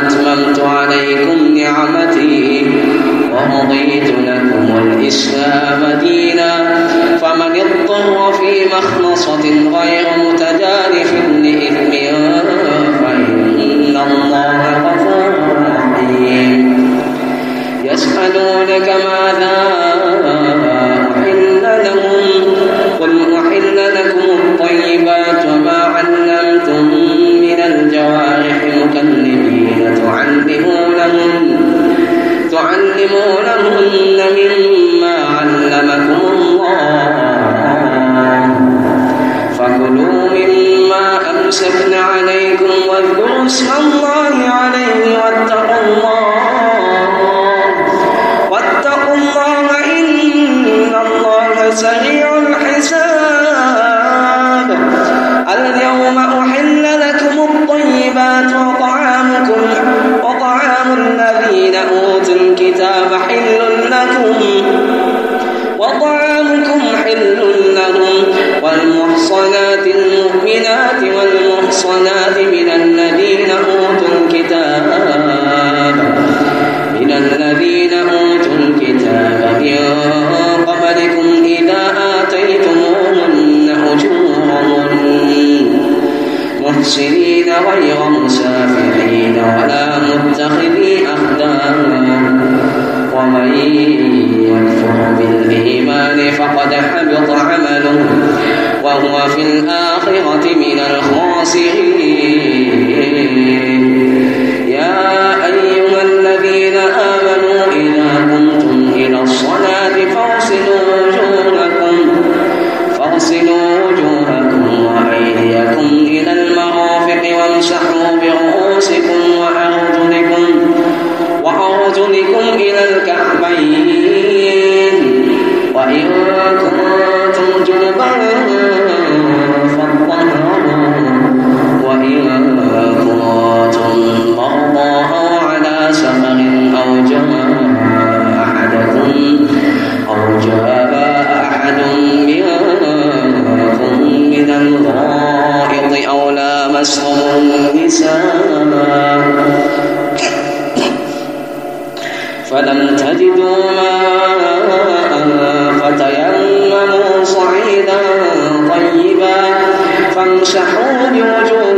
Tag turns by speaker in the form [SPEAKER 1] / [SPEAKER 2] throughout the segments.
[SPEAKER 1] وأتممت عليكم نعمتي ورضيت لكم الإسلام دينا فمن اضطر في مخلصة غير متجانف لإثم فإن الله غفور رحيم. يسألونك ماذا الله. فكلوا مما أمسكنا عليكم واذكروا اسم سريع محصنين غير مسافحين ولا متخذي أخدام ومن يكفر بالإيمان فقد حبط عمله وهو في الآخرة من الخاسرين. 山牛牛。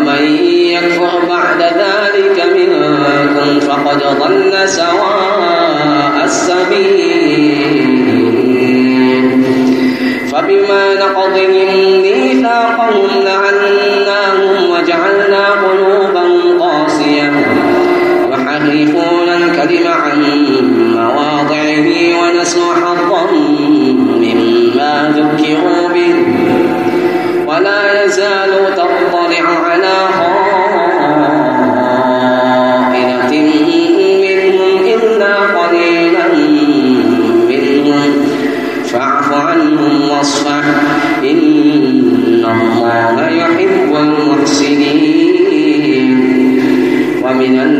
[SPEAKER 1] ومن يكفر بعد ذلك منكم فقد ضل سواء السبيل. فبما نقضهم ميثاقهم لعنهم من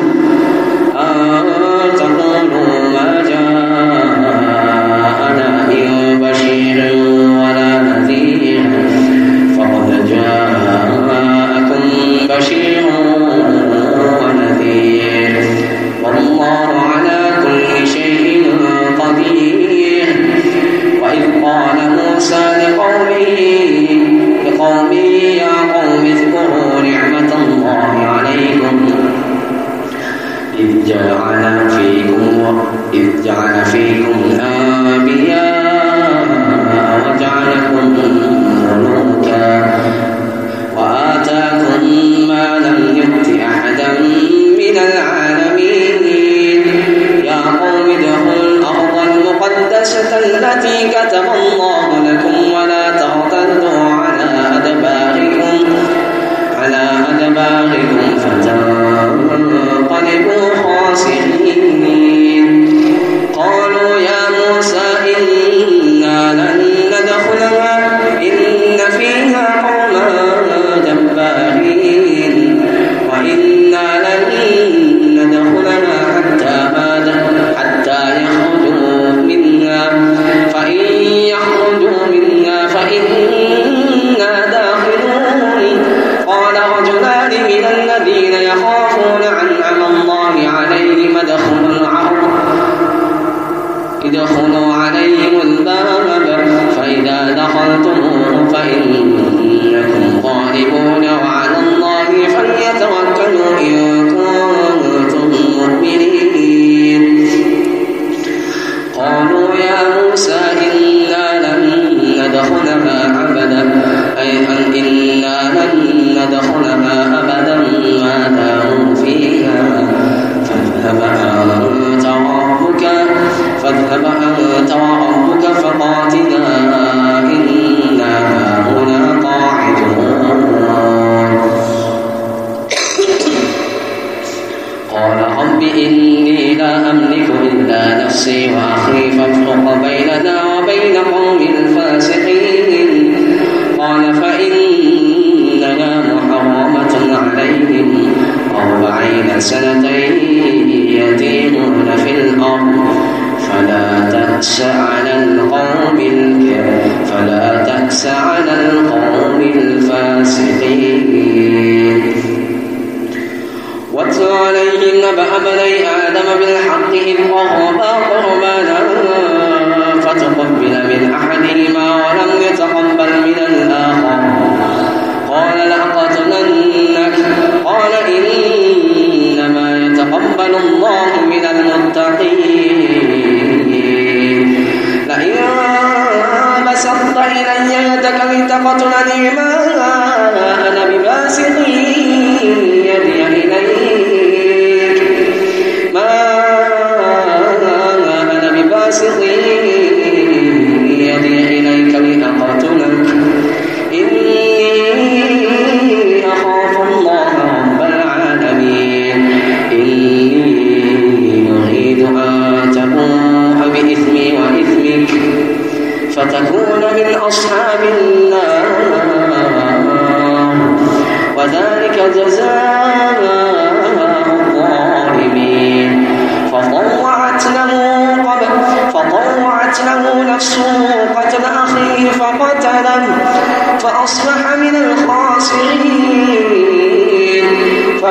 [SPEAKER 1] بيننا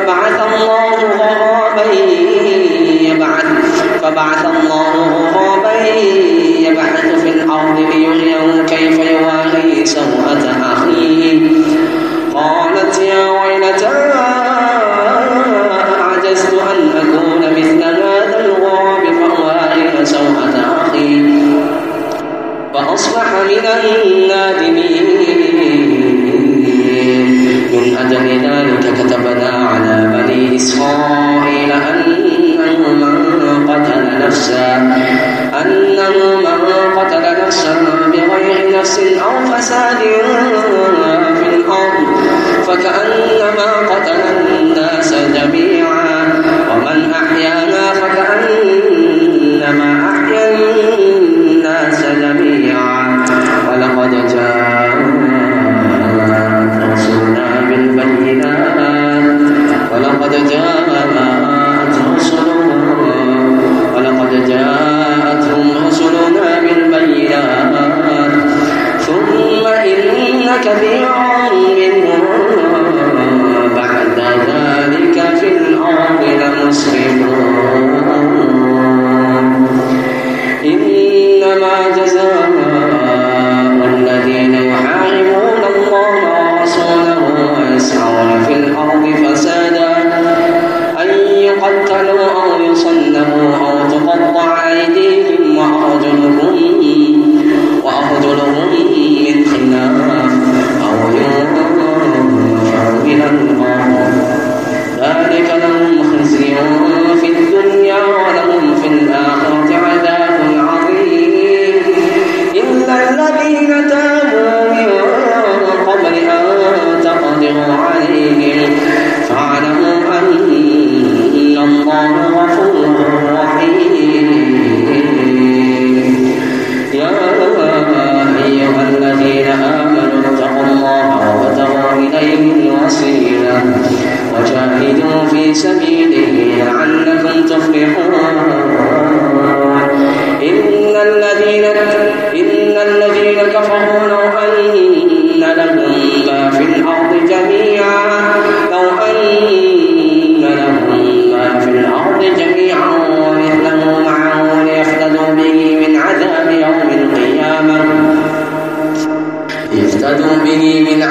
[SPEAKER 1] وأربعة نفس أو فساد في الأرض فكأنما قتل الناس جميعا. ومن أحيانا فكأنما أحيا الناس من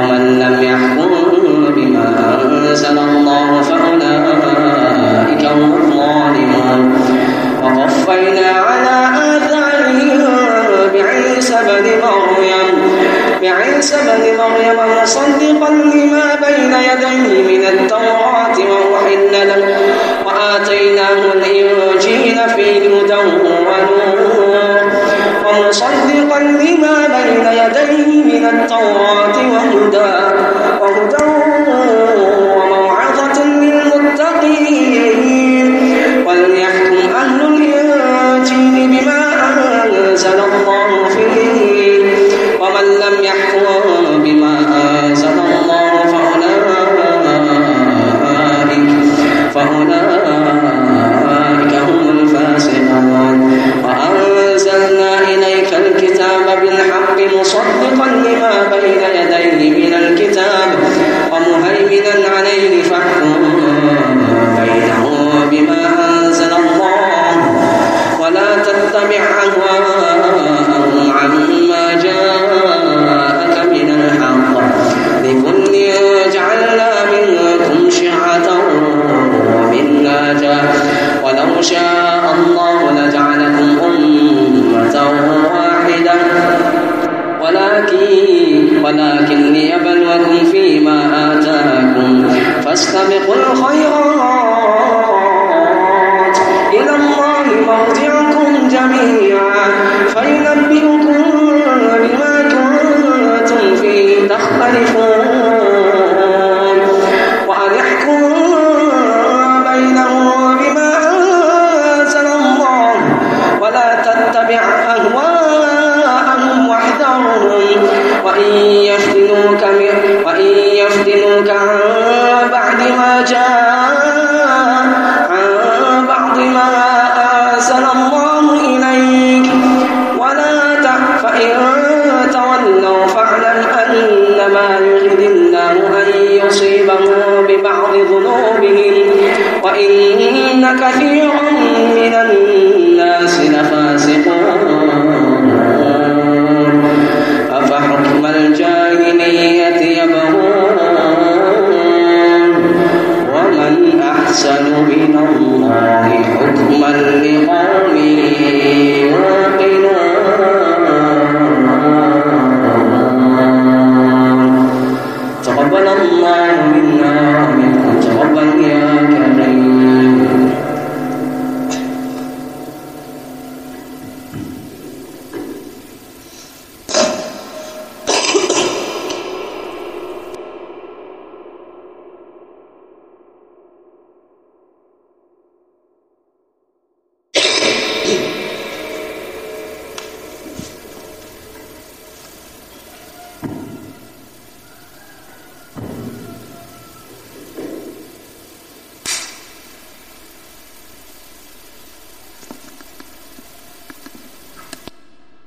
[SPEAKER 1] ومن لم يحكم بما أنزل الله فأولئك هم الظالمون. وقفينا على آثارهم بعيسى بن مريم. بعيسى بن مريم مصدقا لما بين يديه من التوراة وأحل له وآتيناه الإنجيل فيه هدى ونور. ومصدقا لما بين يديه من التوراة نبئكم بما كنتم فيه تختلفون من